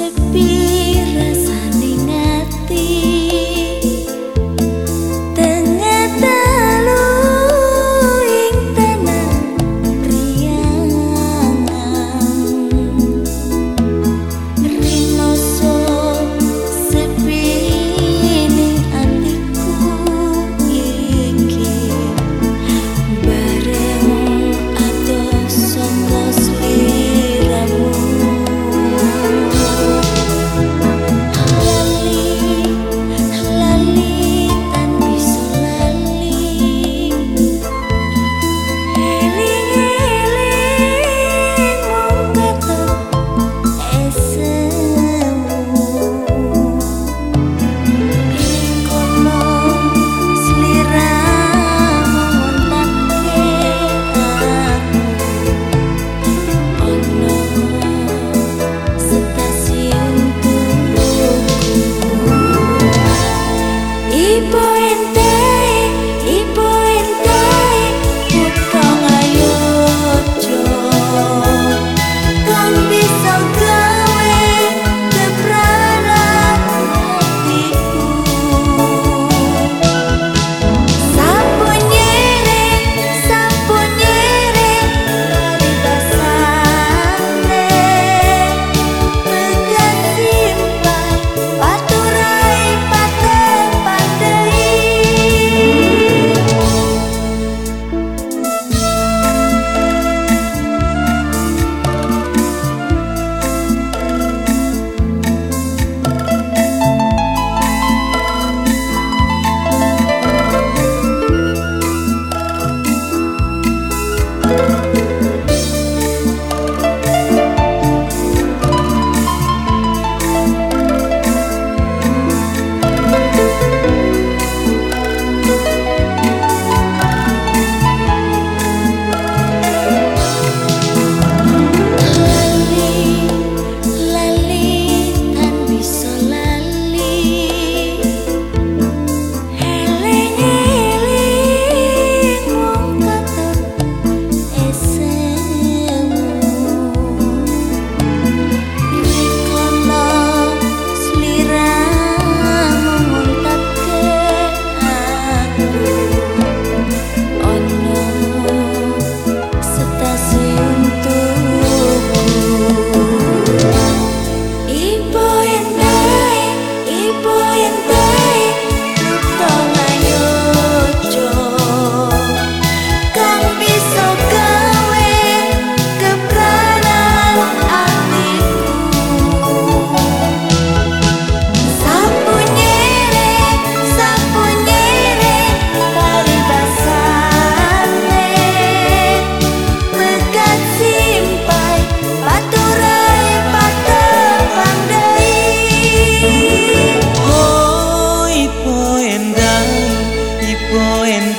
sepi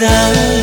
without